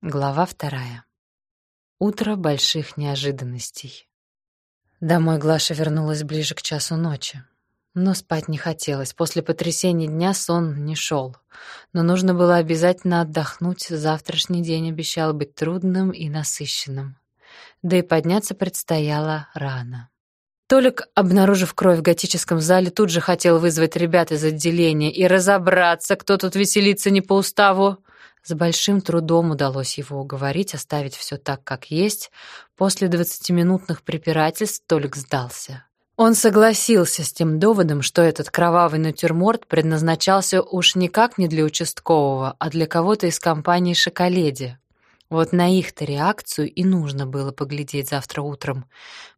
Глава вторая. Утро больших неожиданностей. Домой Глаша вернулась ближе к часу ночи. Но спать не хотелось. После потрясения дня сон не шел. Но нужно было обязательно отдохнуть. Завтрашний день обещал быть трудным и насыщенным. Да и подняться предстояло рано. Толик, обнаружив кровь в готическом зале, тут же хотел вызвать ребят из отделения и разобраться, кто тут веселится не по уставу. С большим трудом удалось его уговорить оставить все так, как есть. После двадцатиминутных препирательств Толик сдался. Он согласился с тем доводом, что этот кровавый натюрморт предназначался уж никак не для участкового, а для кого-то из компании «Шоколеди». Вот на их-то реакцию и нужно было поглядеть завтра утром.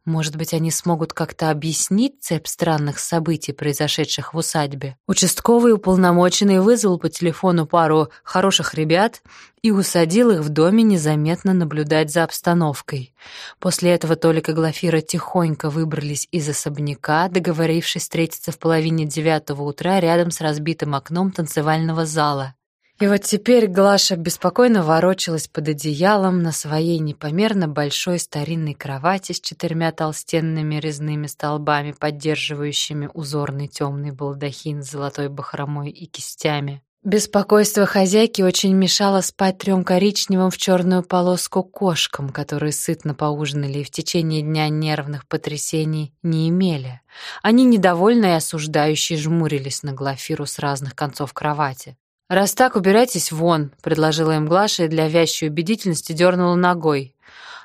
Может быть, они смогут как-то объяснить цепь странных событий, произошедших в усадьбе. Участковый уполномоченный вызвал по телефону пару хороших ребят и усадил их в доме незаметно наблюдать за обстановкой. После этого Толик и Глафира тихонько выбрались из особняка, договорившись встретиться в половине девятого утра рядом с разбитым окном танцевального зала. И вот теперь Глаша беспокойно ворочалась под одеялом на своей непомерно большой старинной кровати с четырьмя толстенными резными столбами, поддерживающими узорный темный балдахин с золотой бахромой и кистями. Беспокойство хозяйки очень мешало спать трем коричневым в черную полоску кошкам, которые сытно поужинали и в течение дня нервных потрясений не имели. Они недовольно и осуждающие жмурились на Глафиру с разных концов кровати. «Раз так, убирайтесь вон», — предложила им Глаша и для вящей убедительности дернула ногой.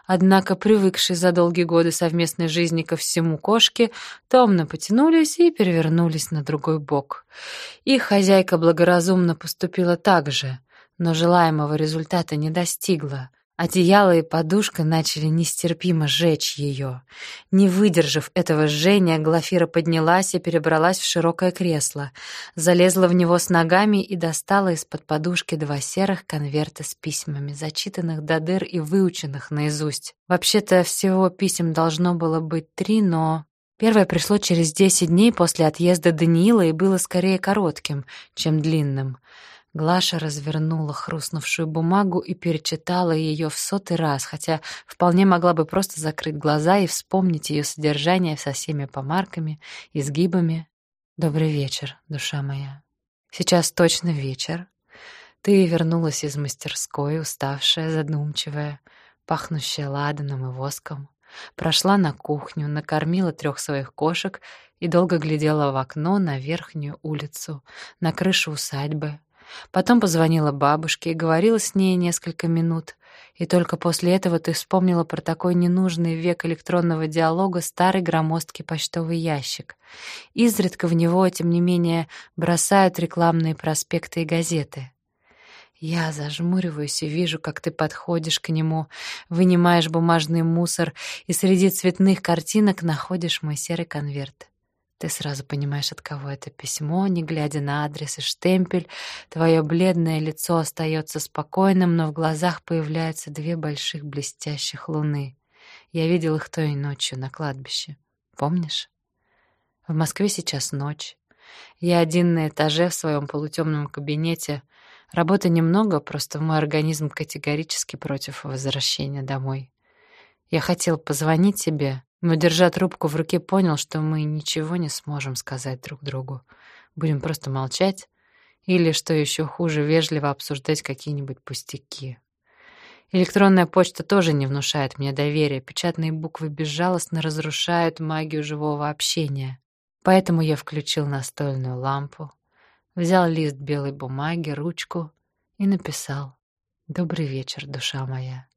Однако привыкшие за долгие годы совместной жизни ко всему кошки томно потянулись и перевернулись на другой бок. Их хозяйка благоразумно поступила так же, но желаемого результата не достигла. Одеяло и подушка начали нестерпимо жечь ее. Не выдержав этого жжения, Глафира поднялась и перебралась в широкое кресло, залезла в него с ногами и достала из-под подушки два серых конверта с письмами, зачитанных до дыр и выученных наизусть. Вообще-то всего писем должно было быть три, но Первое пришло через десять дней после отъезда Даниила и было скорее коротким, чем длинным. Глаша развернула хрустнувшую бумагу и перечитала ее в сотый раз, хотя вполне могла бы просто закрыть глаза и вспомнить ее содержание со всеми помарками, изгибами. «Добрый вечер, душа моя. Сейчас точно вечер. Ты вернулась из мастерской, уставшая, задумчивая, пахнущая ладаном и воском. Прошла на кухню, накормила трех своих кошек и долго глядела в окно на верхнюю улицу, на крышу усадьбы, Потом позвонила бабушке и говорила с ней несколько минут. И только после этого ты вспомнила про такой ненужный век электронного диалога старый громоздкий почтовый ящик. Изредка в него, тем не менее, бросают рекламные проспекты и газеты. Я зажмуриваюсь и вижу, как ты подходишь к нему, вынимаешь бумажный мусор и среди цветных картинок находишь мой серый конверт. Ты сразу понимаешь, от кого это письмо, не глядя на адрес и штемпель. Твое бледное лицо остается спокойным, но в глазах появляются две больших блестящих луны. Я видел их той ночью на кладбище. Помнишь? В Москве сейчас ночь. Я один на этаже в своем полутемном кабинете. Работы немного, просто мой организм категорически против возвращения домой. Я хотел позвонить тебе, но, держа трубку в руке, понял, что мы ничего не сможем сказать друг другу. Будем просто молчать или, что еще хуже, вежливо обсуждать какие-нибудь пустяки. Электронная почта тоже не внушает мне доверия. Печатные буквы безжалостно разрушают магию живого общения. Поэтому я включил настольную лампу, взял лист белой бумаги, ручку и написал «Добрый вечер, душа моя».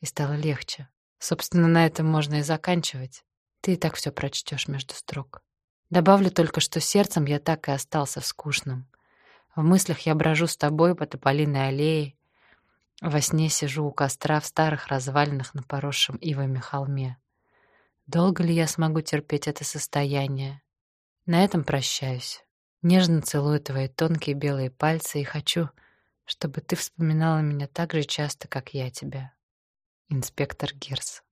И стало легче. Собственно, на этом можно и заканчивать. Ты и так все прочтешь между строк. Добавлю только, что сердцем я так и остался в скучном. В мыслях я брожу с тобой по тополиной аллее, во сне сижу у костра в старых развалинах на поросшем ивами холме. Долго ли я смогу терпеть это состояние? На этом прощаюсь. Нежно целую твои тонкие белые пальцы и хочу, чтобы ты вспоминала меня так же часто, как я тебя инспектор Гирс.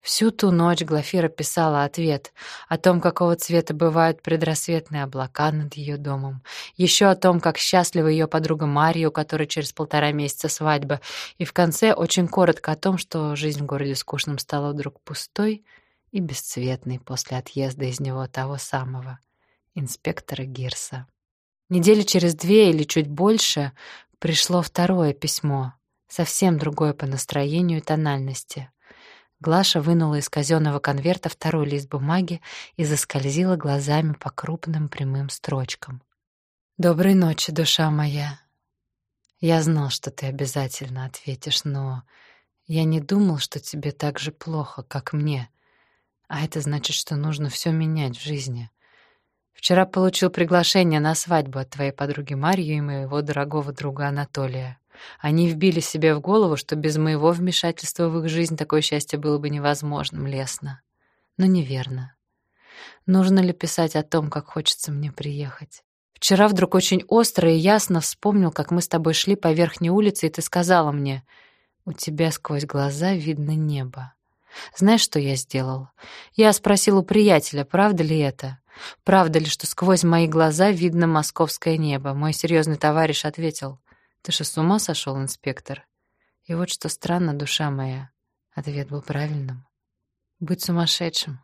Всю ту ночь Глафира писала ответ о том, какого цвета бывают предрассветные облака над ее домом, еще о том, как счастлива ее подруга Мария, у которой через полтора месяца свадьба, и в конце очень коротко о том, что жизнь в городе скучном стала вдруг пустой и бесцветной после отъезда из него того самого инспектора Гирса. Недели через две или чуть больше пришло второе письмо, совсем другое по настроению и тональности — Глаша вынула из казенного конверта второй лист бумаги и заскользила глазами по крупным прямым строчкам. «Доброй ночи, душа моя. Я знал, что ты обязательно ответишь, но я не думал, что тебе так же плохо, как мне. А это значит, что нужно все менять в жизни. Вчера получил приглашение на свадьбу от твоей подруги Марьи и моего дорогого друга Анатолия. Они вбили себе в голову, что без моего вмешательства в их жизнь такое счастье было бы невозможным, лестно. Но неверно. Нужно ли писать о том, как хочется мне приехать? Вчера вдруг очень остро и ясно вспомнил, как мы с тобой шли по верхней улице, и ты сказала мне, «У тебя сквозь глаза видно небо». Знаешь, что я сделал? Я спросил у приятеля, правда ли это? Правда ли, что сквозь мои глаза видно московское небо? Мой серьезный товарищ ответил, «Ты же с ума сошел, инспектор?» И вот что странно, душа моя. Ответ был правильным. Быть сумасшедшим.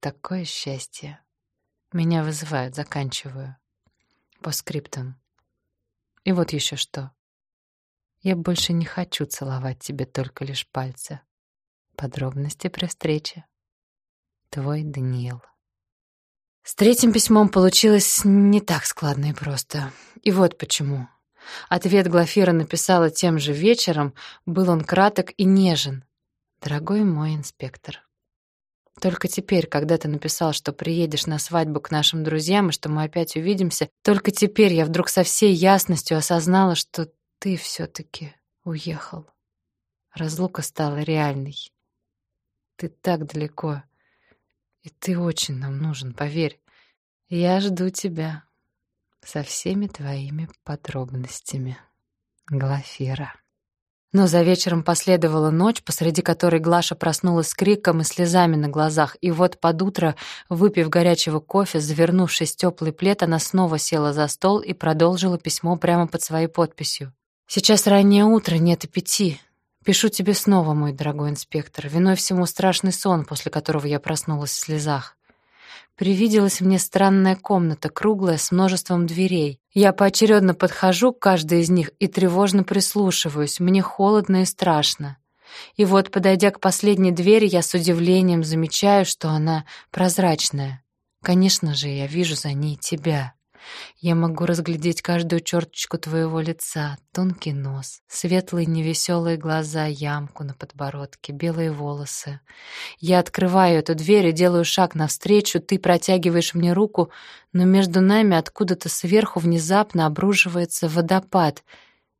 Такое счастье. Меня вызывают, заканчиваю. По скриптам. И вот еще что. Я больше не хочу целовать тебе только лишь пальцы. Подробности при встрече. Твой Даниил. С третьим письмом получилось не так складно и просто. И вот почему. Ответ Глафира написала тем же вечером, был он краток и нежен. «Дорогой мой инспектор, только теперь, когда ты написал, что приедешь на свадьбу к нашим друзьям и что мы опять увидимся, только теперь я вдруг со всей ясностью осознала, что ты все-таки уехал. Разлука стала реальной. Ты так далеко, и ты очень нам нужен, поверь. Я жду тебя со всеми твоими подробностями. Глафира. Но за вечером последовала ночь, посреди которой Глаша проснулась с криком и слезами на глазах, и вот под утро, выпив горячего кофе, завернувшись в теплый плед, она снова села за стол и продолжила письмо прямо под своей подписью. «Сейчас раннее утро, нет и пяти. Пишу тебе снова, мой дорогой инспектор. Виной всему страшный сон, после которого я проснулась в слезах. Привиделась мне странная комната, круглая, с множеством дверей. Я поочередно подхожу к каждой из них и тревожно прислушиваюсь. Мне холодно и страшно. И вот, подойдя к последней двери, я с удивлением замечаю, что она прозрачная. Конечно же, я вижу за ней тебя. Я могу разглядеть каждую черточку твоего лица, тонкий нос, светлые невеселые глаза, ямку на подбородке, белые волосы. Я открываю эту дверь и делаю шаг навстречу, ты протягиваешь мне руку, но между нами откуда-то сверху внезапно обрушивается водопад —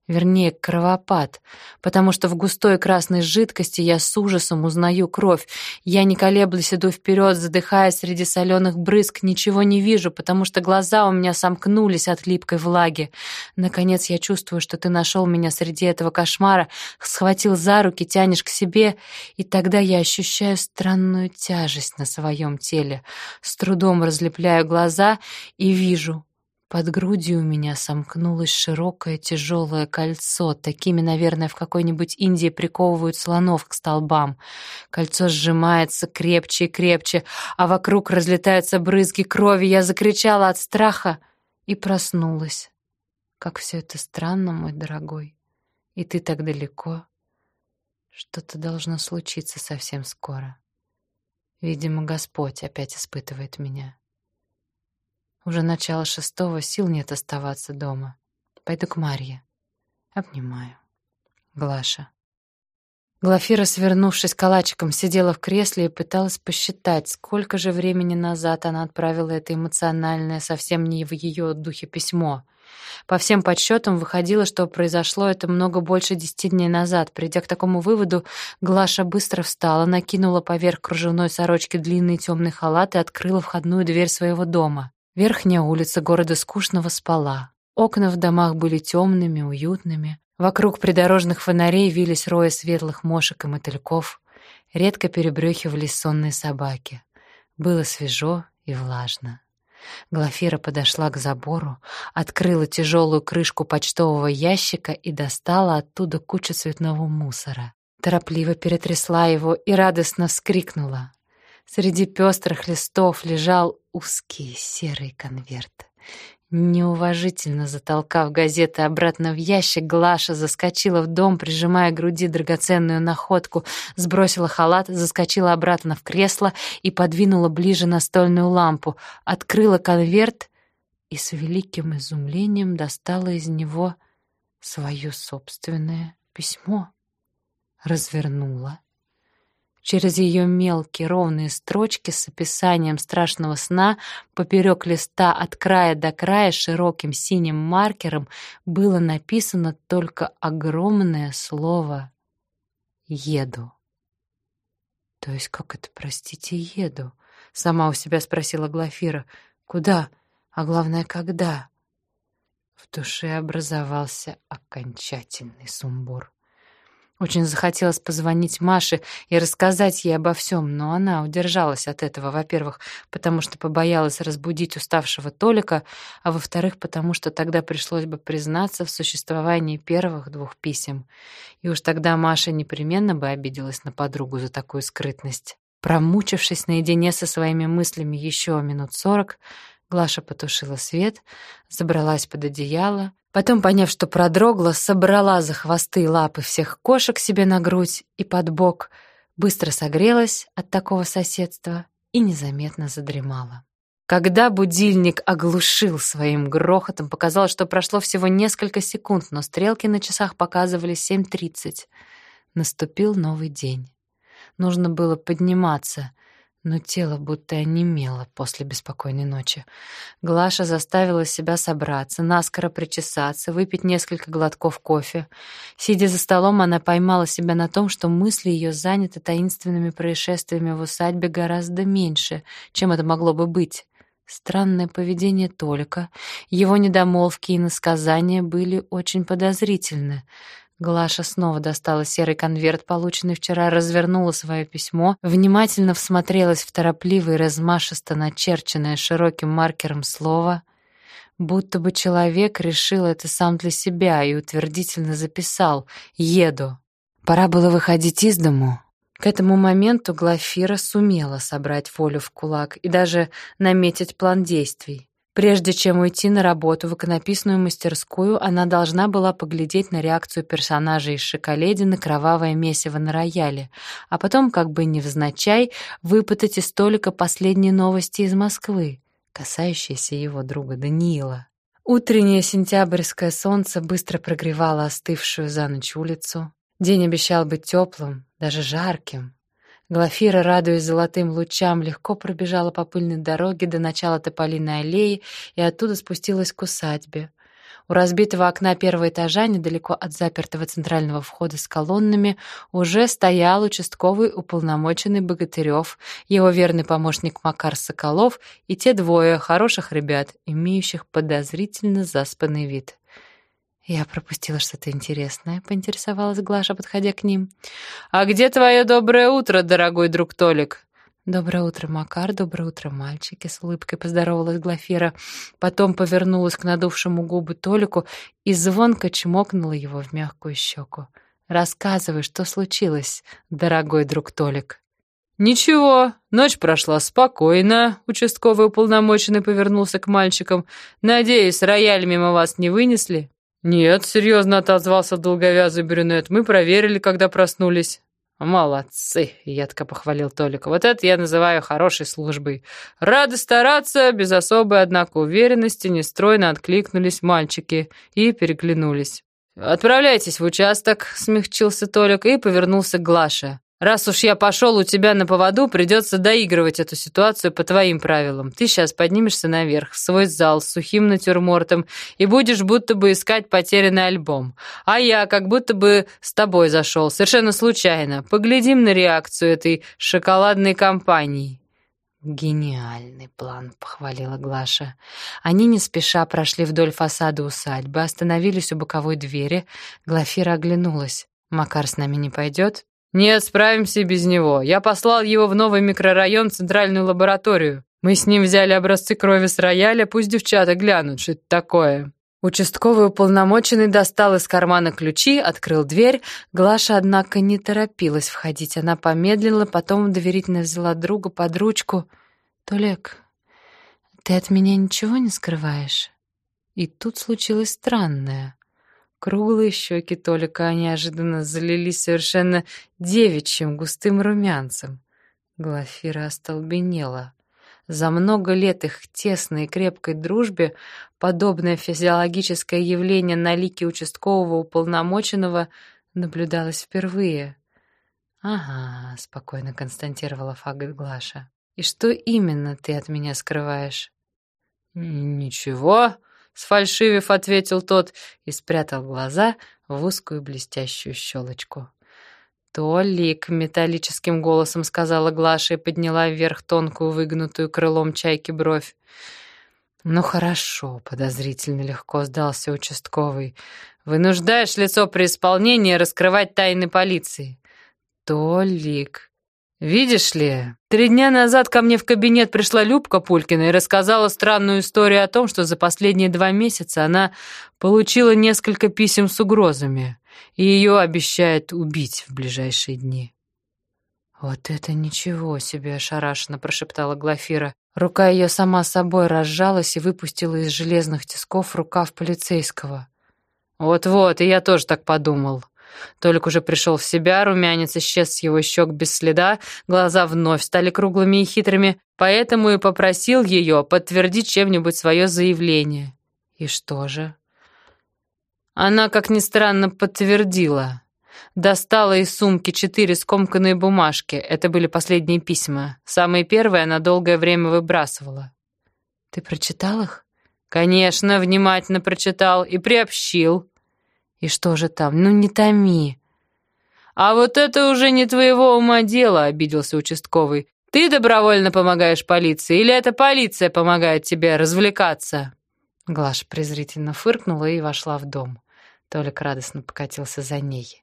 вернее, кровопад, потому что в густой красной жидкости я с ужасом узнаю кровь. Я, не колеблясь, иду вперед, задыхаясь среди соленых брызг, ничего не вижу, потому что глаза у меня сомкнулись от липкой влаги. Наконец я чувствую, что ты нашел меня среди этого кошмара, схватил за руки, тянешь к себе, и тогда я ощущаю странную тяжесть на своем теле. С трудом разлепляю глаза и вижу, под грудью у меня сомкнулось широкое тяжелое кольцо. Такими, наверное, в какой-нибудь Индии приковывают слонов к столбам. Кольцо сжимается крепче и крепче, а вокруг разлетаются брызги крови. Я закричала от страха и проснулась. Как все это странно, мой дорогой. И ты так далеко. Что-то должно случиться совсем скоро. Видимо, Господь опять испытывает меня. Уже начало шестого, сил нет оставаться дома. Пойду к Марье. Обнимаю. Глаша. Глафира, свернувшись калачиком, сидела в кресле и пыталась посчитать, сколько же времени назад она отправила это эмоциональное, совсем не в ее духе письмо. По всем подсчетам выходило, что произошло это много больше десяти дней назад. Придя к такому выводу, Глаша быстро встала, накинула поверх кружевной сорочки длинный темный халат и открыла входную дверь своего дома. Верхняя улица города Скучного спала. Окна в домах были темными, уютными. Вокруг придорожных фонарей вились рои светлых мошек и мотыльков. редко перебрёхивались сонные собаки. Было свежо и влажно. Глафира подошла к забору, открыла тяжелую крышку почтового ящика и достала оттуда кучу цветного мусора. Торопливо перетрясла его и радостно вскрикнула. Среди пестрых листов лежал узкий серый конверт. Неуважительно затолкав газеты обратно в ящик, Глаша заскочила в дом, прижимая к груди драгоценную находку, сбросила халат, заскочила обратно в кресло и подвинула ближе настольную лампу, открыла конверт и с великим изумлением достала из него свое собственное письмо. Развернула Через ее мелкие ровные строчки с описанием страшного сна поперек листа от края до края широким синим маркером было написано только огромное слово «Еду». «То есть как это, простите, еду?» — сама у себя спросила Глафира. «Куда? А главное, когда?» В душе образовался окончательный сумбур. Очень захотелось позвонить Маше и рассказать ей обо всем, но она удержалась от этого, во-первых, потому что побоялась разбудить уставшего Толика, а во-вторых, потому что тогда пришлось бы признаться в существовании первых двух писем. И уж тогда Маша непременно бы обиделась на подругу за такую скрытность. Промучившись наедине со своими мыслями еще минут сорок, Глаша потушила свет, забралась под одеяло, потом, поняв, что продрогла, собрала за хвосты и лапы всех кошек себе на грудь и под бок, быстро согрелась от такого соседства и незаметно задремала. Когда будильник оглушил своим грохотом, показалось, что прошло всего несколько секунд, но стрелки на часах показывали 7.30. Наступил новый день. Нужно было подниматься — но тело будто онемело после беспокойной ночи. Глаша заставила себя собраться, наскоро причесаться, выпить несколько глотков кофе. Сидя за столом, она поймала себя на том, что мысли ее заняты таинственными происшествиями в усадьбе гораздо меньше, чем это могло бы быть. Странное поведение Толика, его недомолвки и насказания были очень подозрительны. Глаша снова достала серый конверт, полученный вчера, развернула свое письмо, внимательно всмотрелась в торопливое, размашисто начерченное широким маркером слово, будто бы человек решил это сам для себя и утвердительно записал «Еду». Пора было выходить из дому. К этому моменту Глафира сумела собрать волю в кулак и даже наметить план действий. Прежде чем уйти на работу в иконописную мастерскую, она должна была поглядеть на реакцию персонажей из «Шоколеди» на кровавое месиво на рояле, а потом, как бы невзначай, выпытать из столика последние новости из Москвы, касающиеся его друга Даниила. Утреннее сентябрьское солнце быстро прогревало остывшую за ночь улицу. День обещал быть теплым, даже жарким. Глафира, радуясь золотым лучам, легко пробежала по пыльной дороге до начала Тополиной аллеи и оттуда спустилась к усадьбе. У разбитого окна первого этажа, недалеко от запертого центрального входа с колоннами, уже стоял участковый уполномоченный Богатырев, его верный помощник Макар Соколов и те двое хороших ребят, имеющих подозрительно заспанный вид. «Я пропустила что-то интересное», — поинтересовалась Глаша, подходя к ним. «А где твое доброе утро, дорогой друг Толик?» «Доброе утро, Макар, доброе утро, мальчики», — с улыбкой поздоровалась Глафира. Потом повернулась к надувшему губы Толику и звонко чмокнула его в мягкую щеку. «Рассказывай, что случилось, дорогой друг Толик». «Ничего, ночь прошла спокойно», — участковый уполномоченный повернулся к мальчикам. «Надеюсь, рояль мимо вас не вынесли?» «Нет», — серьезно отозвался долговязый брюнет. «Мы проверили, когда проснулись». «Молодцы!» — едко похвалил Толик. «Вот это я называю хорошей службой. Рады стараться, без особой, однако, уверенности, нестройно откликнулись мальчики и переглянулись. «Отправляйтесь в участок», — смягчился Толик и повернулся к Глаше. Раз уж я пошел у тебя на поводу, придется доигрывать эту ситуацию по твоим правилам. Ты сейчас поднимешься наверх, в свой зал с сухим натюрмортом и будешь будто бы искать потерянный альбом. А я как будто бы с тобой зашел, совершенно случайно. Поглядим на реакцию этой шоколадной компании». «Гениальный план», — похвалила Глаша. Они не спеша прошли вдоль фасада усадьбы, остановились у боковой двери. Глафира оглянулась. «Макар с нами не пойдет?» «Нет, справимся без него. Я послал его в новый микрорайон, центральную лабораторию. Мы с ним взяли образцы крови с рояля, пусть девчата глянут, что это такое». Участковый уполномоченный достал из кармана ключи, открыл дверь. Глаша, однако, не торопилась входить. Она помедлила, потом доверительно взяла друга под ручку. «Толек, ты от меня ничего не скрываешь?» И тут случилось странное. Круглые щеки Толика неожиданно залились совершенно девичьим густым румянцем. Глафира остолбенела. За много лет их тесной и крепкой дружбе подобное физиологическое явление на лике участкового уполномоченного наблюдалось впервые. «Ага», — спокойно констатировала факт Глаша. «И что именно ты от меня скрываешь?» «Ничего», — сфальшивив ответил тот и спрятал глаза в узкую блестящую щелочку. «Толик!» — металлическим голосом сказала Глаша и подняла вверх тонкую выгнутую крылом чайки бровь. «Ну хорошо», — подозрительно легко сдался участковый. «Вынуждаешь лицо при исполнении раскрывать тайны полиции». «Толик!» «Видишь ли, три дня назад ко мне в кабинет пришла Любка Пулькина и рассказала странную историю о том, что за последние два месяца она получила несколько писем с угрозами и ее обещают убить в ближайшие дни. «Вот это ничего себе!» — ошарашенно прошептала Глафира. Рука ее сама собой разжалась и выпустила из железных тисков рукав полицейского. «Вот-вот, и я тоже так подумал». Толик уже пришел в себя, румянец исчез с его щек без следа, глаза вновь стали круглыми и хитрыми, поэтому и попросил ее подтвердить чем-нибудь свое заявление. И что же? Она, как ни странно, подтвердила. Достала из сумки четыре скомканные бумажки. Это были последние письма. Самые первые она долгое время выбрасывала. «Ты прочитал их?» «Конечно, внимательно прочитал и приобщил». «И что же там? Ну, не томи». «А вот это уже не твоего ума дело», — обиделся участковый. «Ты добровольно помогаешь полиции, или это полиция помогает тебе развлекаться?» Глаша презрительно фыркнула и вошла в дом. Толик радостно покатился за ней.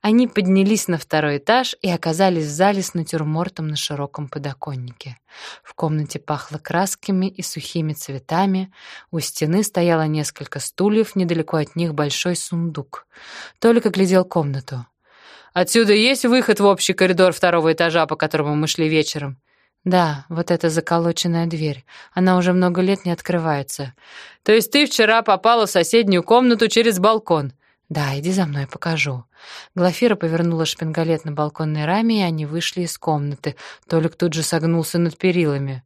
Они поднялись на второй этаж и оказались в зале с натюрмортом на широком подоконнике. В комнате пахло красками и сухими цветами. У стены стояло несколько стульев, недалеко от них большой сундук. Толик оглядел комнату. «Отсюда есть выход в общий коридор второго этажа, по которому мы шли вечером?» «Да, вот эта заколоченная дверь. Она уже много лет не открывается». «То есть ты вчера попала в соседнюю комнату через балкон?» «Да, иди за мной, покажу». Глафира повернула шпингалет на балконной раме, и они вышли из комнаты. Толик тут же согнулся над перилами.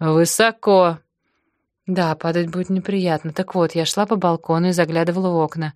«Высоко», да, падать будет неприятно. Так вот, я шла по балкону и заглядывала в окна.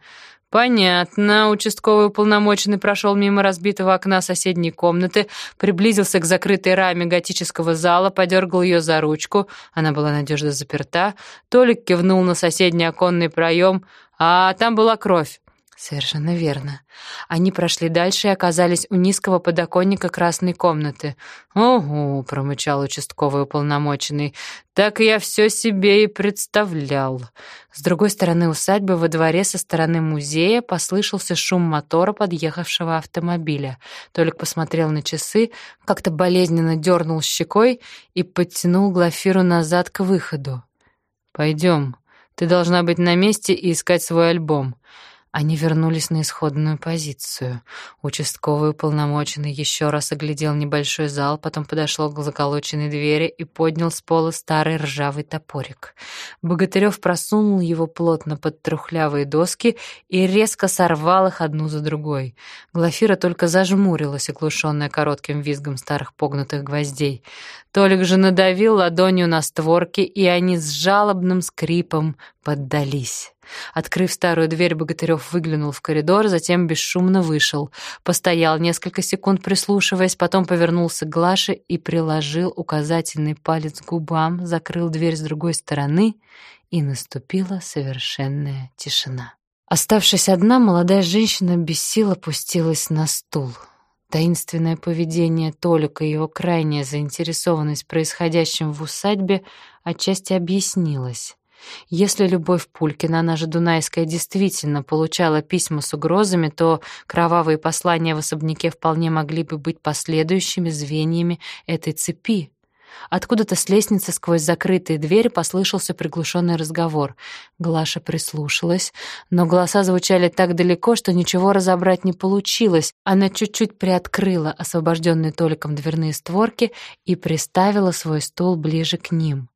«Понятно». Участковый уполномоченный прошел мимо разбитого окна соседней комнаты, приблизился к закрытой раме готического зала, подергал ее за ручку. Она была надежно заперта. Толик кивнул на соседний оконный проем. «А там была кровь». Совершенно верно. Они прошли дальше и оказались у низкого подоконника красной комнаты. «Ого», — промычал участковый уполномоченный, — «так я все себе и представлял». С другой стороны усадьбы во дворе со стороны музея послышался шум мотора подъехавшего автомобиля. Толик посмотрел на часы, как-то болезненно дернул щекой и подтянул Глафиру назад к выходу. «Пойдем. Ты должна быть на месте и искать свой альбом». Они вернулись на исходную позицию. Участковый уполномоченный еще раз оглядел небольшой зал, потом подошел к заколоченной двери и поднял с пола старый ржавый топорик. Богатырев просунул его плотно под трухлявые доски и резко сорвал их одну за другой. Глафира только зажмурилась, оглушенная коротким визгом старых погнутых гвоздей. Толик же надавил ладонью на створки, и они с жалобным скрипом поддались. Открыв старую дверь, Богатырев выглянул в коридор, затем бесшумно вышел. Постоял несколько секунд, прислушиваясь, потом повернулся к Глаше и приложил указательный палец к губам, закрыл дверь с другой стороны, и наступила совершенная тишина. Оставшись одна, молодая женщина без сил опустилась на стул. Таинственное поведение Толика и его крайняя заинтересованность происходящим в усадьбе отчасти объяснилось. Если Любовь Пулькина, она же Дунайская, действительно получала письма с угрозами, то кровавые послания в особняке вполне могли бы быть последующими звеньями этой цепи. Откуда-то с лестницы сквозь закрытые двери послышался приглушенный разговор. Глаша прислушалась, но голоса звучали так далеко, что ничего разобрать не получилось. Она чуть-чуть приоткрыла освобожденные Толиком дверные створки и приставила свой стул ближе к ним.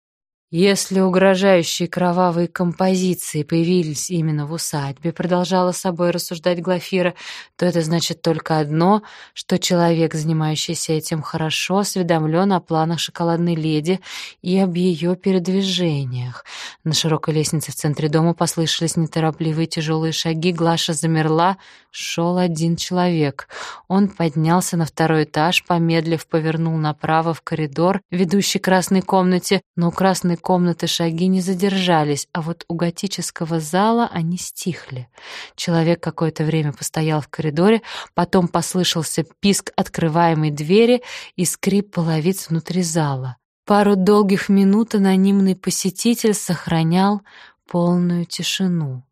Если угрожающие кровавые композиции появились именно в усадьбе, продолжала собой рассуждать Глафира, то это значит только одно, что человек, занимающийся этим, хорошо осведомлен о планах шоколадной леди и об ее передвижениях. На широкой лестнице в центре дома послышались неторопливые тяжелые шаги. Глаша замерла, шел один человек. Он поднялся на второй этаж, помедлив, повернул направо в коридор, ведущий к красной комнате, но у красной ванной комнаты шаги не задержались, а вот у готического зала они стихли. Человек какое-то время постоял в коридоре, потом послышался писк открываемой двери и скрип половиц внутри зала. Пару долгих минут анонимный посетитель сохранял полную тишину.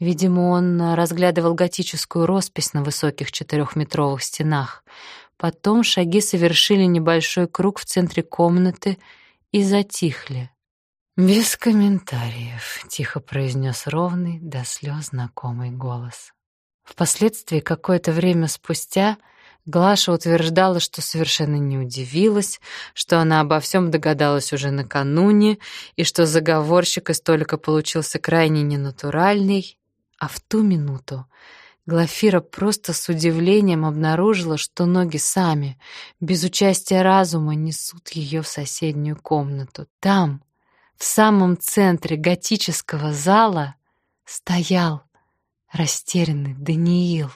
Видимо, он разглядывал готическую роспись на высоких четырехметровых стенах. Потом шаги совершили небольшой круг в центре комнаты и затихли. «Без комментариев», — тихо произнес ровный, до слез знакомый голос. Впоследствии, какое-то время спустя, Глаша утверждала, что совершенно не удивилась, что она обо всем догадалась уже накануне и что заговорщик из столика получился крайне ненатуральный, а в ту минуту Глафира просто с удивлением обнаружила, что ноги сами, без участия разума, несут ее в соседнюю комнату. Там, в самом центре готического зала стоял растерянный Даниил.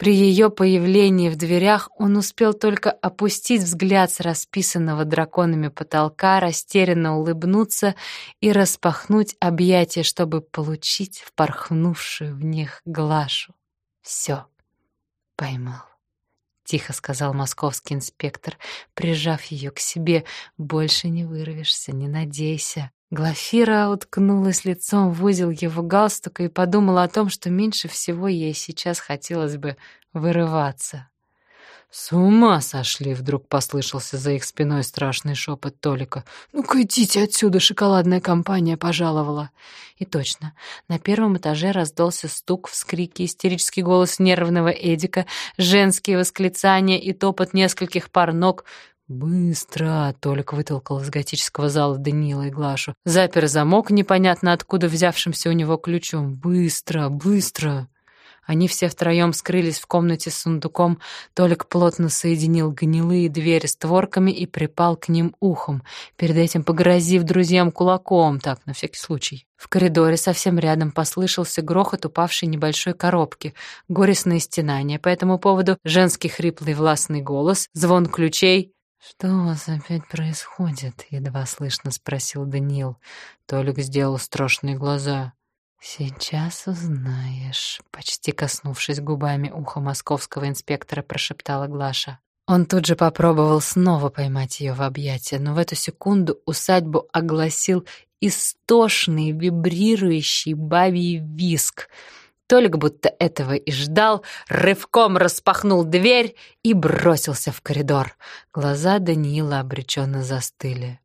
При ее появлении в дверях он успел только опустить взгляд с расписанного драконами потолка, растерянно улыбнуться и распахнуть объятия, чтобы получить впорхнувшую в них Глашу. Все, поймал. Тихо сказал московский инспектор, прижав ее к себе. «Больше не вырвешься, не надейся». Глафира уткнулась лицом в узел его галстука и подумала о том, что меньше всего ей сейчас хотелось бы вырываться. «С ума сошли!» — вдруг послышался за их спиной страшный шепот Толика. «Ну-ка идите отсюда, шоколадная компания пожаловала!» И точно, на первом этаже раздался стук, вскрики, истерический голос нервного Эдика, женские восклицания и топот нескольких пар ног — «Быстро!» — Толик вытолкал из готического зала Данила и Глашу. Запер замок, непонятно откуда взявшимся у него ключом. «Быстро! Быстро!» Они все втроем скрылись в комнате с сундуком. Толик плотно соединил гнилые двери створками и припал к ним ухом, перед этим погрозив друзьям кулаком, так, на всякий случай. В коридоре совсем рядом послышался грохот упавшей небольшой коробки, горестные стенания по этому поводу, женский хриплый властный голос, звон ключей — «Что у вас опять происходит?» — едва слышно спросил Даниил. Толик сделал страшные глаза. «Сейчас узнаешь», — почти коснувшись губами уха московского инспектора, прошептала Глаша. Он тут же попробовал снова поймать ее в объятия, но в эту секунду усадьбу огласил истошный, вибрирующий бабий виск — Толик будто этого и ждал, рывком распахнул дверь и бросился в коридор. Глаза Даниила обреченно застыли.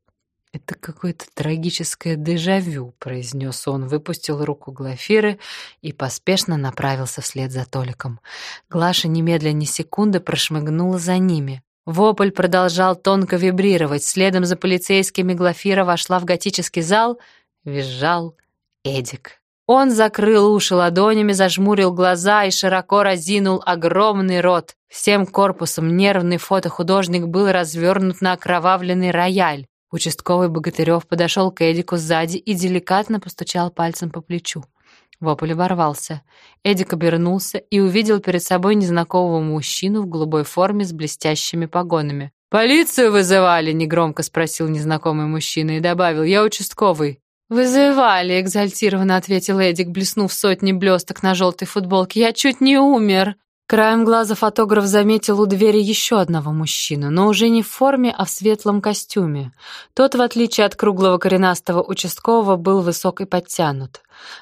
«Это какое-то трагическое дежавю», — произнес он, выпустил руку Глафиры и поспешно направился вслед за Толиком. Глаша немедленно ни секунды прошмыгнула за ними. Вопль продолжал тонко вибрировать. Следом за полицейскими Глафира вошла в готический зал. Визжал Эдик. Он закрыл уши ладонями, зажмурил глаза и широко разинул огромный рот. Всем корпусом нервный фотохудожник был развернут на окровавленный рояль. Участковый Богатырев подошел к Эдику сзади и деликатно постучал пальцем по плечу. Вопль оборвался. Эдик обернулся и увидел перед собой незнакомого мужчину в голубой форме с блестящими погонами. «Полицию вызывали?» — негромко спросил незнакомый мужчина и добавил. «Я участковый». «Вызывали», — экзальтированно ответил Эдик, блеснув сотни блесток на желтой футболке. «Я чуть не умер». Краем глаза фотограф заметил у двери еще одного мужчину, но уже не в форме, а в светлом костюме. Тот, в отличие от круглого коренастого участкового, был высок и подтянут.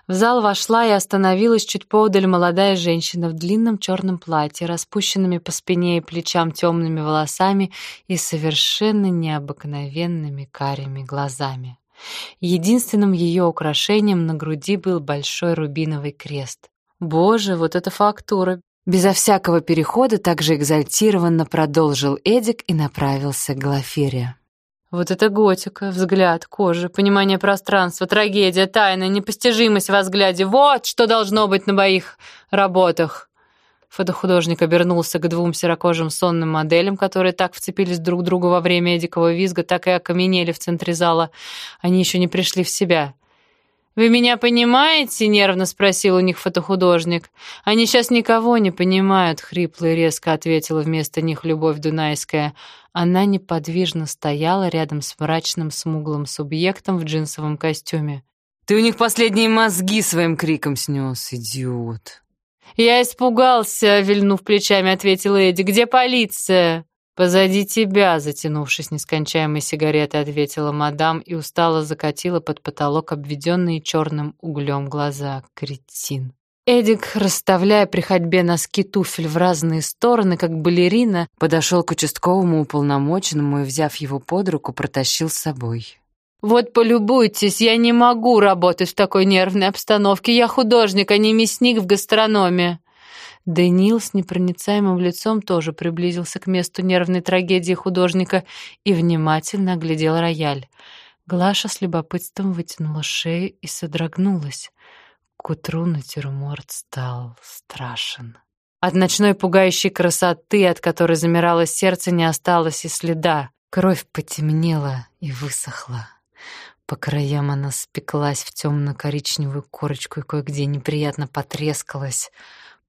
В зал вошла и остановилась чуть поодаль молодая женщина в длинном черном платье, распущенными по спине и плечам темными волосами и совершенно необыкновенными карими глазами. Единственным ее украшением на груди был большой рубиновый крест. Боже, вот это фактура! Безо всякого перехода также экзальтированно продолжил Эдик и направился к Глафире. Вот это готика, взгляд, кожа, понимание пространства, трагедия, тайна, непостижимость во взгляде. Вот что должно быть на моих работах. Фотохудожник обернулся к двум серокожим сонным моделям, которые так вцепились друг к другу во время Эдикового визга, так и окаменели в центре зала. Они еще не пришли в себя. «Вы меня понимаете?» — нервно спросил у них фотохудожник. «Они сейчас никого не понимают», — хрипло и резко ответила вместо них Любовь Дунайская. Она неподвижно стояла рядом с мрачным смуглым субъектом в джинсовом костюме. «Ты у них последние мозги своим криком снес, идиот!» «Я испугался», — вильнув плечами, ответила Эдди. «Где полиция?» «Позади тебя», — затянувшись нескончаемой сигаретой, ответила мадам и устало закатила под потолок обведенные черным углем глаза. Кретин. Эдик, расставляя при ходьбе носки туфель в разные стороны, как балерина, подошел к участковому уполномоченному и, взяв его под руку, протащил с собой. «Вот полюбуйтесь, я не могу работать в такой нервной обстановке. Я художник, а не мясник в гастрономе». Даниил с непроницаемым лицом тоже приблизился к месту нервной трагедии художника и внимательно оглядел рояль. Глаша с любопытством вытянула шею и содрогнулась. К утру натюрморт стал страшен. От ночной пугающей красоты, от которой замирало сердце, не осталось и следа. Кровь потемнела и высохла. По краям она спеклась в темно-коричневую корочку и кое-где неприятно потрескалась.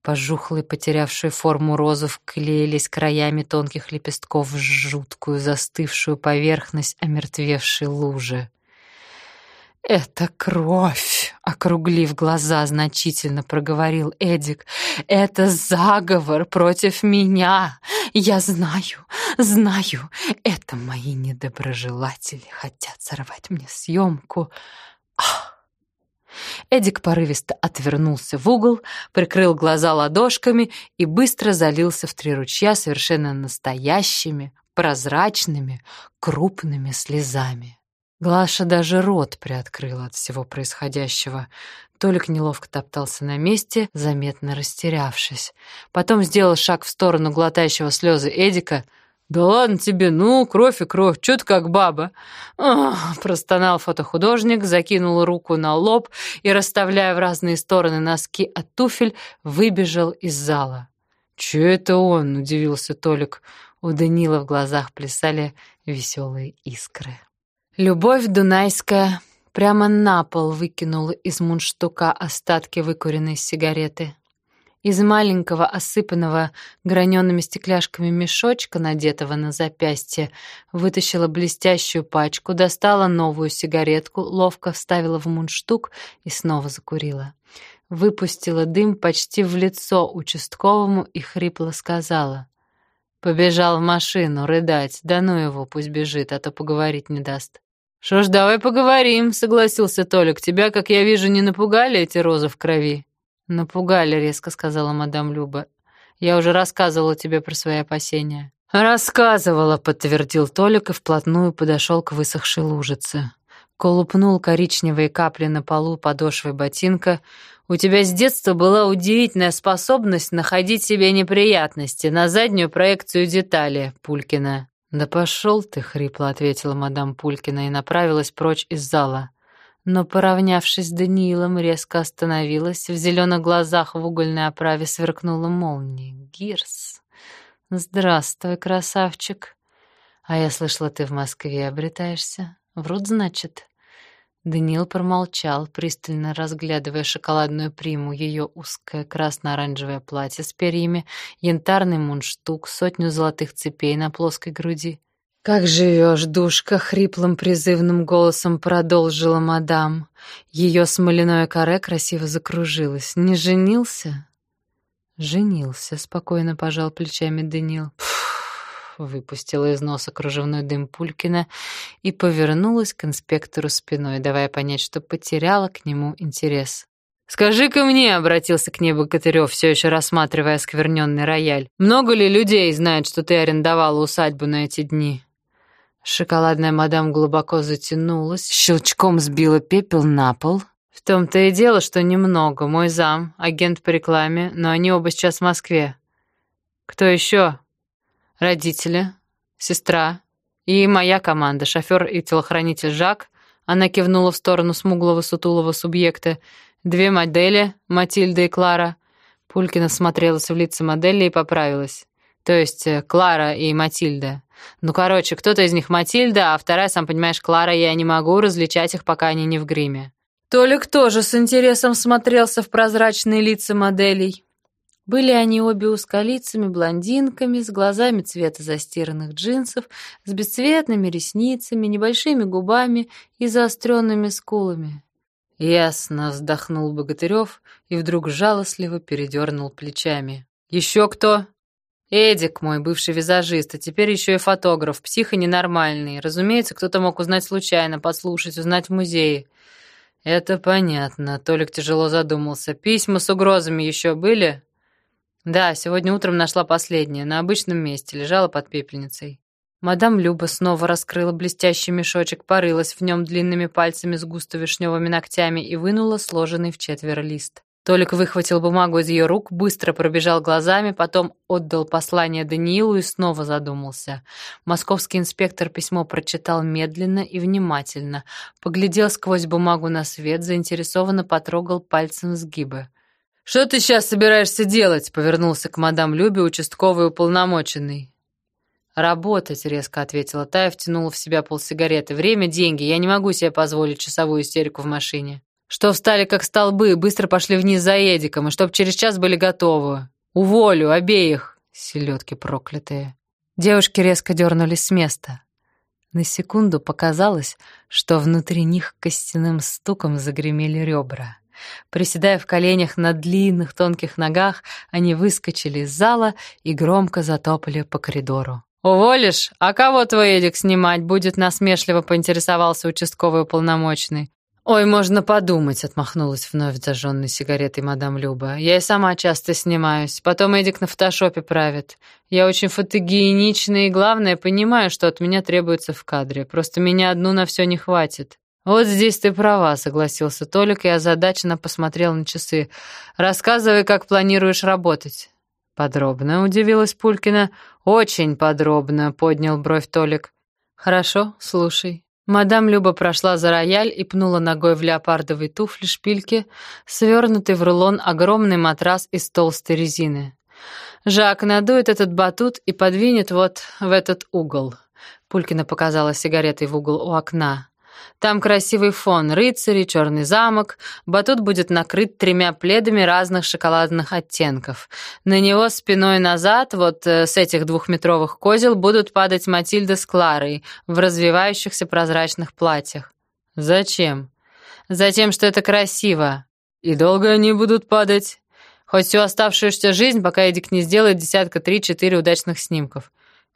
Пожухлые, потерявшие форму розы вклеились краями тонких лепестков в жуткую застывшую поверхность омертвевшей лужи. «Это кровь!» — округлив глаза, значительно проговорил Эдик. «Это заговор против меня! Я знаю, знаю, это мои недоброжелатели хотят сорвать мне съемку. Ах!» Эдик порывисто отвернулся в угол, прикрыл глаза ладошками и быстро залился в три ручья совершенно настоящими, прозрачными, крупными слезами. Глаша даже рот приоткрыла от всего происходящего. Толик неловко топтался на месте, заметно растерявшись. Потом сделал шаг в сторону глотающего слезы Эдика — «Да ладно тебе, ну, кровь и кровь, чё ты как баба?» Ох, простонал фотохудожник, закинул руку на лоб и, расставляя в разные стороны носки от туфель, выбежал из зала. «Чё это он?» — удивился Толик. У Данила в глазах плясали веселые искры. Любовь Дунайская прямо на пол выкинула из мундштука остатки выкуренной сигареты. Из маленького, осыпанного гранеными стекляшками мешочка, надетого на запястье, вытащила блестящую пачку, достала новую сигаретку, ловко вставила в мундштук и снова закурила. Выпустила дым почти в лицо участковому и хрипло сказала. Побежал в машину рыдать, да ну его, пусть бежит, а то поговорить не даст. «Что ж, давай поговорим», — согласился Толик. «Тебя, как я вижу, не напугали эти розы в крови?» «Напугали», — резко сказала мадам Люба. «Я уже рассказывала тебе про свои опасения». «Рассказывала», — подтвердил Толик и вплотную подошел к высохшей лужице. Колупнул коричневые капли на полу подошвой ботинка. «У тебя с детства была удивительная способность находить себе неприятности на заднюю проекцию детали, Пулькина». «Да пошел ты», — хрипло ответила мадам Пулькина и направилась прочь из зала но, поравнявшись с Даниилом, резко остановилась. В зеленых глазах в угольной оправе сверкнула молния. «Гирс! Здравствуй, красавчик! А я слышала, ты в Москве обретаешься. Врут, значит?» Даниил промолчал, пристально разглядывая шоколадную приму, ее узкое красно-оранжевое платье с перьями, янтарный мундштук, сотню золотых цепей на плоской груди. «Как живешь, душка?» — хриплым призывным голосом продолжила мадам. Ее смоляное каре красиво закружилось. «Не женился?» Женился, спокойно пожал плечами Данил. Выпустила из носа кружевной дым Пулькина и повернулась к инспектору спиной, давая понять, что потеряла к нему интерес. «Скажи-ка мне», — обратился к ней Богатырев, все еще рассматривая скверненный рояль, «много ли людей знает, что ты арендовала усадьбу на эти дни?» Шоколадная мадам глубоко затянулась, щелчком сбила пепел на пол. В том-то и дело, что немного. Мой зам, агент по рекламе, но они оба сейчас в Москве. Кто еще? Родители, сестра и моя команда, шофер и телохранитель Жак. Она кивнула в сторону смуглого сутулого субъекта. Две модели, Матильда и Клара. Пулькина смотрелась в лица модели и поправилась. То есть э, Клара и Матильда. Ну, короче, кто-то из них Матильда, а вторая, сам понимаешь, Клара, я не могу различать их, пока они не в гриме. Толик тоже с интересом смотрелся в прозрачные лица моделей. Были они обе узколицами, блондинками, с глазами цвета застиранных джинсов, с бесцветными ресницами, небольшими губами и заостренными скулами. «Ясно», — вздохнул Богатырев и вдруг жалостливо передернул плечами. «Еще кто?» Эдик, мой бывший визажист, а теперь еще и фотограф, психо ненормальный. Разумеется, кто-то мог узнать случайно, послушать, узнать в музее. Это понятно. Толик тяжело задумался. Письма с угрозами еще были? Да, сегодня утром нашла последнее, на обычном месте, лежала под пепельницей. Мадам Люба снова раскрыла блестящий мешочек, порылась в нем длинными пальцами с густо-вишневыми ногтями и вынула сложенный в четверо лист. Толик выхватил бумагу из ее рук, быстро пробежал глазами, потом отдал послание Даниилу и снова задумался. Московский инспектор письмо прочитал медленно и внимательно, поглядел сквозь бумагу на свет, заинтересованно потрогал пальцем сгибы. «Что ты сейчас собираешься делать?» — повернулся к мадам Любе участковый уполномоченный. «Работать», — резко ответила Тая, втянула в себя полсигареты. «Время — деньги, я не могу себе позволить часовую истерику в машине». Что встали как столбы, быстро пошли вниз за Эдиком, и чтоб через час были готовы. Уволю обеих, селедки проклятые. Девушки резко дернулись с места. На секунду показалось, что внутри них костяным стуком загремели ребра. Приседая в коленях на длинных тонких ногах, они выскочили из зала и громко затопали по коридору. «Уволишь? А кого твой Эдик снимать будет?» насмешливо поинтересовался участковый уполномоченный. «Ой, можно подумать», — отмахнулась вновь зажженной сигаретой мадам Люба. «Я и сама часто снимаюсь. Потом Эдик на фотошопе правит. Я очень фотогеничная и, главное, понимаю, что от меня требуется в кадре. Просто меня одну на все не хватит». «Вот здесь ты права», — согласился Толик и озадаченно посмотрел на часы. «Рассказывай, как планируешь работать». «Подробно», — удивилась Пулькина. «Очень подробно», — поднял бровь Толик. «Хорошо, слушай». Мадам Люба прошла за рояль и пнула ногой в леопардовой туфли шпильки, свернутый в рулон огромный матрас из толстой резины. «Жак надует этот батут и подвинет вот в этот угол». Пулькина показала сигаретой в угол у окна. Там красивый фон, рыцари, черный замок. Батут будет накрыт тремя пледами разных шоколадных оттенков. На него спиной назад, вот э, с этих двухметровых козел, будут падать Матильда с Кларой в развивающихся прозрачных платьях. Зачем? Затем, что это красиво. И долго они будут падать? Хоть всю оставшуюся жизнь, пока Эдик не сделает десятка три-четыре удачных снимков.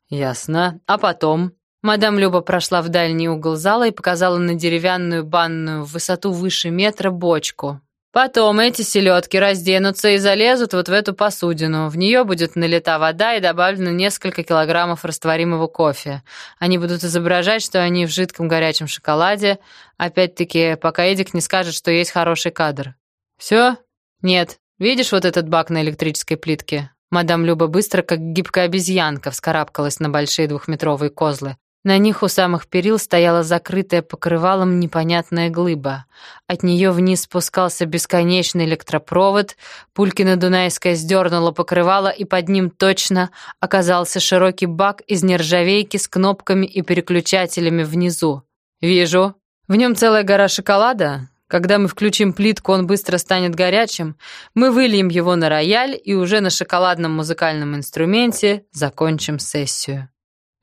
Ясно. А потом? Мадам Люба прошла в дальний угол зала и показала на деревянную банную в высоту выше метра бочку. Потом эти селедки разденутся и залезут вот в эту посудину. В нее будет налита вода и добавлено несколько килограммов растворимого кофе. Они будут изображать, что они в жидком горячем шоколаде. Опять-таки, пока Эдик не скажет, что есть хороший кадр. Все? Нет. Видишь вот этот бак на электрической плитке? Мадам Люба быстро, как гибкая обезьянка, вскарабкалась на большие двухметровые козлы. На них у самых перил стояла закрытая покрывалом непонятная глыба. От нее вниз спускался бесконечный электропровод. Пулькина Дунайская сдернула покрывало, и под ним точно оказался широкий бак из нержавейки с кнопками и переключателями внизу. «Вижу. В нем целая гора шоколада. Когда мы включим плитку, он быстро станет горячим. Мы выльем его на рояль и уже на шоколадном музыкальном инструменте закончим сессию».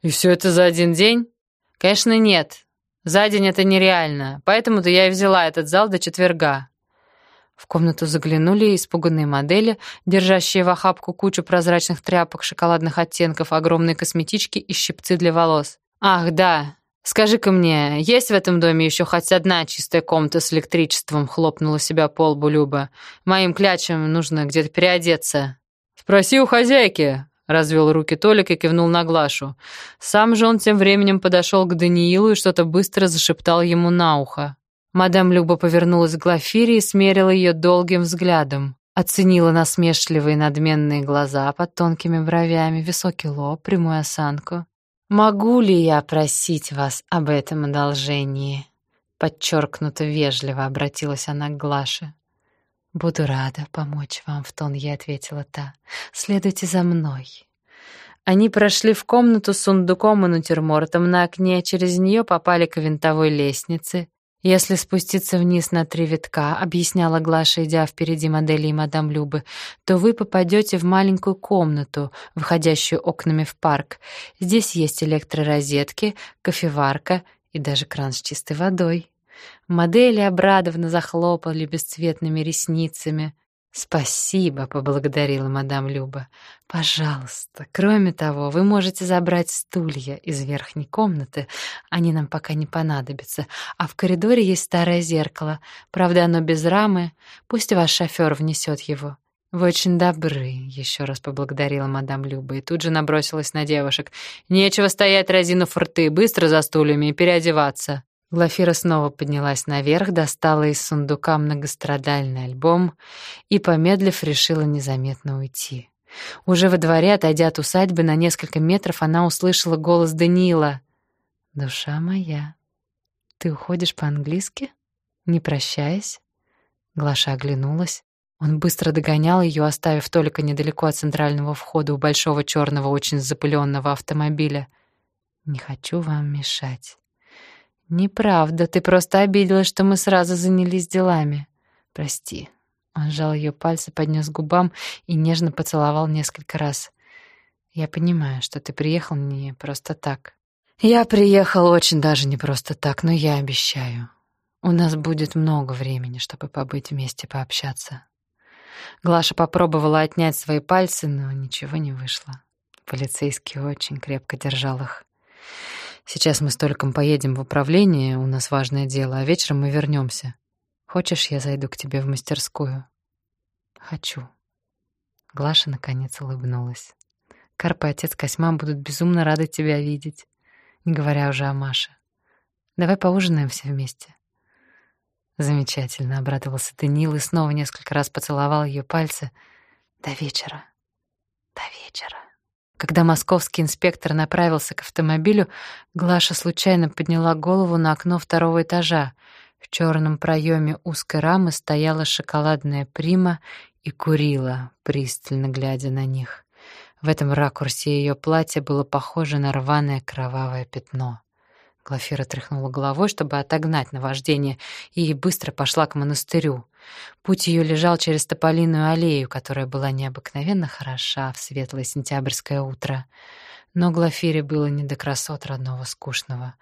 «И все это за один день?» «Конечно, нет. За день это нереально. Поэтому-то я и взяла этот зал до четверга». В комнату заглянули испуганные модели, держащие в охапку кучу прозрачных тряпок шоколадных оттенков, огромные косметички и щипцы для волос. «Ах, да! Скажи-ка мне, есть в этом доме еще хоть одна чистая комната с электричеством?» — хлопнула себя по лбу Люба. «Моим клячам нужно где-то переодеться». «Спроси у хозяйки», — развел руки Толик и кивнул на Глашу. Сам же он тем временем подошел к Даниилу и что-то быстро зашептал ему на ухо. Мадам Люба повернулась к Глафире и смерила ее долгим взглядом. Оценила насмешливые надменные глаза под тонкими бровями, высокий лоб, прямую осанку. «Могу ли я просить вас об этом одолжении?» Подчеркнуто вежливо обратилась она к Глаше. «Буду рада помочь вам», — в тон ей ответила та. «Следуйте за мной». Они прошли в комнату с сундуком и натюрмортом на окне, через нее попали к винтовой лестнице, «Если спуститься вниз на три витка», — объясняла Глаша, идя впереди модели и мадам Любы, «то вы попадете в маленькую комнату, выходящую окнами в парк. Здесь есть электророзетки, кофеварка и даже кран с чистой водой». Модели обрадованно захлопали бесцветными ресницами. «Спасибо», — поблагодарила мадам Люба. «Пожалуйста. Кроме того, вы можете забрать стулья из верхней комнаты. Они нам пока не понадобятся. А в коридоре есть старое зеркало. Правда, оно без рамы. Пусть ваш шофер внесет его». «Вы очень добры», — еще раз поблагодарила мадам Люба и тут же набросилась на девушек. «Нечего стоять, разинув рты, быстро за стульями и переодеваться». Глафира снова поднялась наверх, достала из сундука многострадальный альбом и, помедлив, решила незаметно уйти. Уже во дворе, отойдя от усадьбы на несколько метров, она услышала голос Даниила. «Душа моя, ты уходишь по-английски? Не прощаясь?» Глаша оглянулась. Он быстро догонял ее, оставив только недалеко от центрального входа у большого черного, очень запыленного автомобиля. «Не хочу вам мешать». «Неправда, ты просто обиделась, что мы сразу занялись делами. Прости». Он сжал ее пальцы, поднес к губам и нежно поцеловал несколько раз. «Я понимаю, что ты приехал не просто так». «Я приехал очень даже не просто так, но я обещаю. У нас будет много времени, чтобы побыть вместе, пообщаться». Глаша попробовала отнять свои пальцы, но ничего не вышло. Полицейский очень крепко держал их. Сейчас мы с Толиком поедем в управление, у нас важное дело, а вечером мы вернемся. Хочешь, я зайду к тебе в мастерскую? Хочу. Глаша наконец улыбнулась. Карп и отец Косьма будут безумно рады тебя видеть, не говоря уже о Маше. Давай поужинаем все вместе. Замечательно, обрадовался Даниил и снова несколько раз поцеловал ее пальцы. До вечера. До вечера. Когда московский инспектор направился к автомобилю, Глаша случайно подняла голову на окно второго этажа. В черном проеме узкой рамы стояла шоколадная прима и курила, пристально глядя на них. В этом ракурсе ее платье было похоже на рваное кровавое пятно. Глафира тряхнула головой, чтобы отогнать наваждение, и быстро пошла к монастырю. Путь ее лежал через тополиную аллею, которая была необыкновенно хороша в светлое сентябрьское утро. Но Глафире было не до красот родного скучного.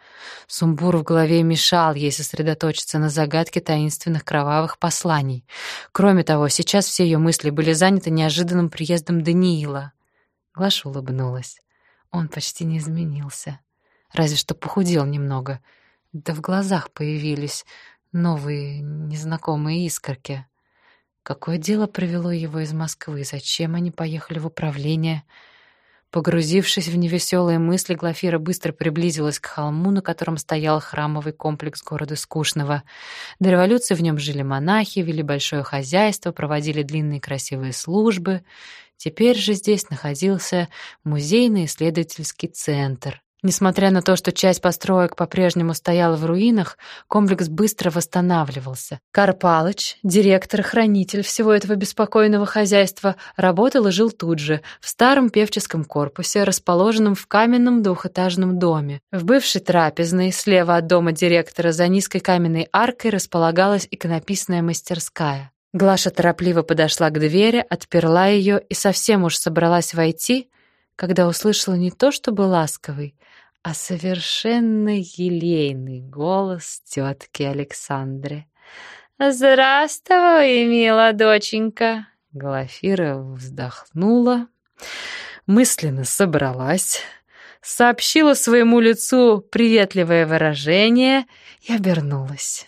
Сумбур в голове мешал ей сосредоточиться на загадке таинственных кровавых посланий. Кроме того, сейчас все ее мысли были заняты неожиданным приездом Даниила. Глаша улыбнулась. Он почти не изменился разве что похудел немного. Да в глазах появились новые незнакомые искорки. Какое дело привело его из Москвы? Зачем они поехали в управление? Погрузившись в невеселые мысли, Глафира быстро приблизилась к холму, на котором стоял храмовый комплекс города Скучного. До революции в нем жили монахи, вели большое хозяйство, проводили длинные красивые службы. Теперь же здесь находился музейный исследовательский центр, Несмотря на то, что часть построек по-прежнему стояла в руинах, комплекс быстро восстанавливался. Карпалыч, директор и хранитель всего этого беспокойного хозяйства, работал и жил тут же, в старом певческом корпусе, расположенном в каменном двухэтажном доме. В бывшей трапезной, слева от дома директора, за низкой каменной аркой располагалась иконописная мастерская. Глаша торопливо подошла к двери, отперла ее и совсем уж собралась войти, когда услышала не то чтобы ласковый, а совершенно елейный голос тетки Александры. «Здравствуй, мила доченька!» Глафира вздохнула, мысленно собралась, сообщила своему лицу приветливое выражение и обернулась.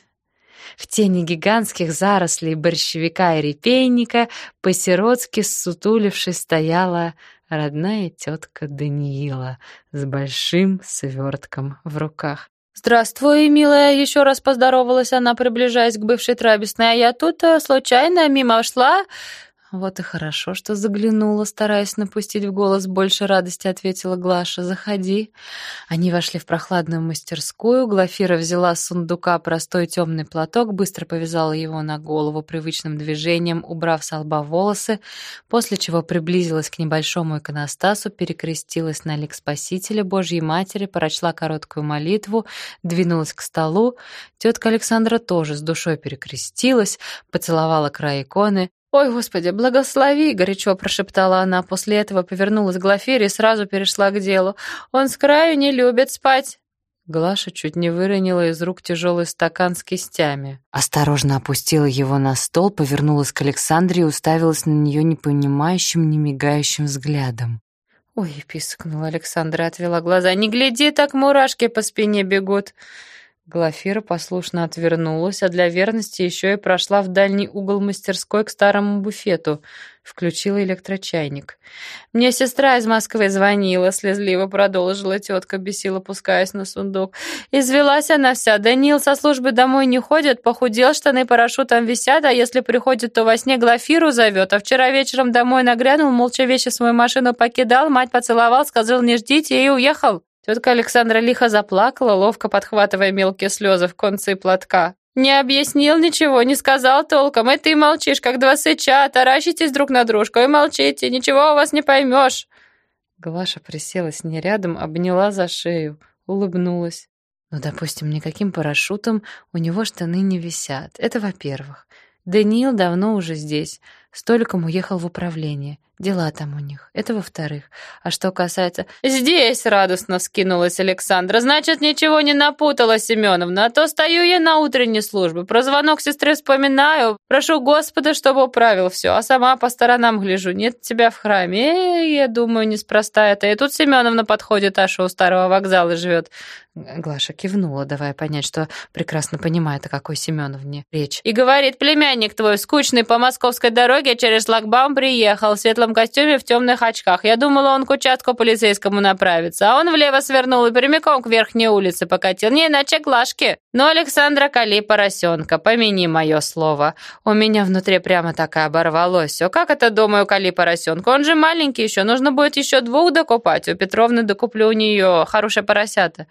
В тени гигантских зарослей борщевика и репейника по-сиротски сутулившись стояла родная тетка Даниила с большим свертком в руках. «Здравствуй, милая!» — еще раз поздоровалась она, приближаясь к бывшей трабесной. «А я тут э, случайно мимо шла, «Вот и хорошо, что заглянула, стараясь напустить в голос больше радости», — ответила Глаша. «Заходи». Они вошли в прохладную мастерскую. Глафира взяла с сундука простой темный платок, быстро повязала его на голову привычным движением, убрав с лба волосы, после чего приблизилась к небольшому иконостасу, перекрестилась на лик Спасителя Божьей Матери, прочла короткую молитву, двинулась к столу. Тетка Александра тоже с душой перекрестилась, поцеловала край иконы, «Ой, Господи, благослови!» — горячо прошептала она. После этого повернулась к Глафире и сразу перешла к делу. «Он с краю не любит спать!» Глаша чуть не выронила из рук тяжелый стакан с кистями. Осторожно опустила его на стол, повернулась к Александре и уставилась на нее непонимающим, немигающим взглядом. «Ой!» — пискнула Александра, отвела глаза. «Не гляди, так мурашки по спине бегут!» Глафира послушно отвернулась, а для верности еще и прошла в дальний угол мастерской к старому буфету. Включила электрочайник. «Мне сестра из Москвы звонила», — слезливо продолжила тетка, бесила, пускаясь на сундук. «Извелась она вся. Данил со службы домой не ходит, похудел, штаны парашютом висят, а если приходит, то во сне Глафиру зовет. А вчера вечером домой нагрянул, молча вещи свою машину покидал, мать поцеловал, сказал «не ждите» и уехал». Тетка Александра лихо заплакала, ловко подхватывая мелкие слезы в конце платка. «Не объяснил ничего, не сказал толком, и ты молчишь, как два сыча, таращитесь друг на дружку и молчите, ничего у вас не поймешь». Глаша присела с ней рядом, обняла за шею, улыбнулась. «Ну, допустим, никаким парашютом у него штаны не висят. Это во-первых. Даниил давно уже здесь. Столиком уехал в управление. Дела там у них. Это во-вторых. А что касается... «Здесь!» — радостно вскинулась Александра. «Значит, ничего не напутала Семеновна. А то стою я на утренней службе. Про звонок сестры вспоминаю. Прошу Господа, чтобы управил все. А сама по сторонам гляжу. Нет тебя в храме. Э, я думаю, неспроста это. И тут Семеновна подходит, Аша у старого вокзала живет. Глаша кивнула, давая понять, что прекрасно понимает, о какой Семеновне речь. И говорит, племянник твой, скучный по московской дороге, через шлагбаум приехал в светлом костюме в темных очках. Я думала, он к участку полицейскому направится, а он влево свернул и прямиком к верхней улице покатил. Не иначе Глашки. Но Александра Кали поросенка, помяни мое слово. У меня внутри прямо так и оборвалось все. Как это, думаю, Кали поросенка? Он же маленький еще, нужно будет еще двух докупать. У Петровны докуплю у нее хорошее поросята.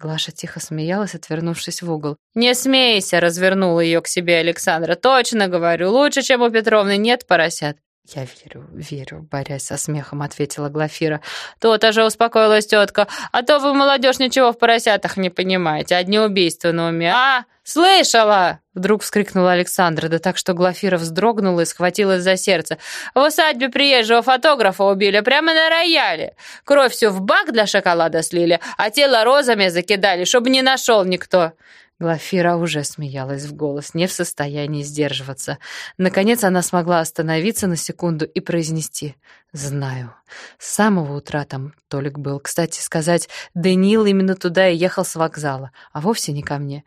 Глаша тихо смеялась, отвернувшись в угол. «Не смейся!» — развернула ее к себе Александра. «Точно говорю, лучше, чем у Петровны, нет поросят». «Я верю, верю», — борясь со смехом, ответила Глафира. «То-то же успокоилась тетка. А то вы, молодежь, ничего в поросятах не понимаете. Одни убийства на уме. А, слышала!» Вдруг вскрикнула Александра, да так, что Глафира вздрогнула и схватилась за сердце. «В усадьбе приезжего фотографа убили прямо на рояле. Кровь всю в бак для шоколада слили, а тело розами закидали, чтобы не нашел никто». Глафира уже смеялась в голос, не в состоянии сдерживаться. Наконец она смогла остановиться на секунду и произнести «Знаю». С самого утра там Толик был. Кстати сказать, Даниил именно туда и ехал с вокзала, а вовсе не ко мне.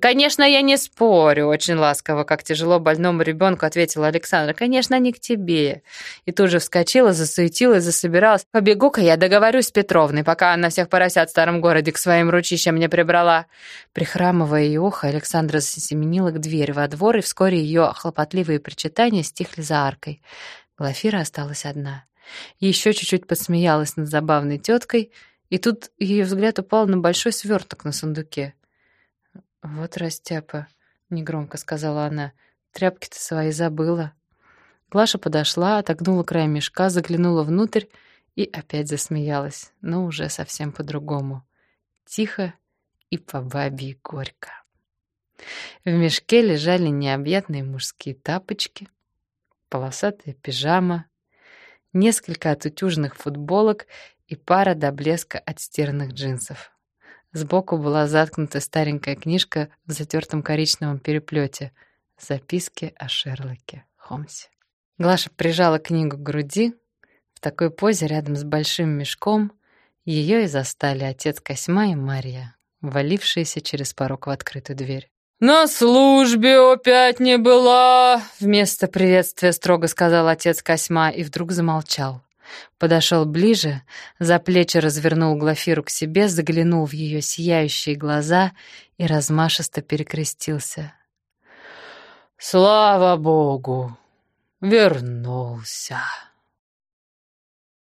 «Конечно, я не спорю», — очень ласково, как тяжело больному ребенку ответила Александра. «Конечно, не к тебе». И тут же вскочила, засуетилась, засобиралась. «Побегу-ка я договорюсь с Петровной, пока она всех поросят в старом городе к своим ручищам не прибрала». Прихрамывая и охо, Александра засеменила к двери во двор, и вскоре ее хлопотливые причитания стихли за аркой. Глафира осталась одна. Еще чуть-чуть посмеялась над забавной теткой, и тут ее взгляд упал на большой сверток на сундуке. «Вот растяпа», — негромко сказала она, — «тряпки-то свои забыла». Глаша подошла, отогнула край мешка, заглянула внутрь и опять засмеялась, но уже совсем по-другому. Тихо и по бабье горько. В мешке лежали необъятные мужские тапочки, полосатая пижама, несколько отутюженных футболок и пара до блеска отстиранных джинсов. Сбоку была заткнута старенькая книжка в затертом коричневом переплете. Записки о Шерлоке Холмсе. Глаша прижала книгу к груди. В такой позе рядом с большим мешком ее и застали отец Косьма и Марья, валившиеся через порог в открытую дверь. «На службе опять не была!» Вместо приветствия строго сказал отец Косьма и вдруг замолчал. Подошел ближе, за плечи развернул Глафиру к себе, заглянул в ее сияющие глаза и размашисто перекрестился. «Слава Богу! Вернулся!»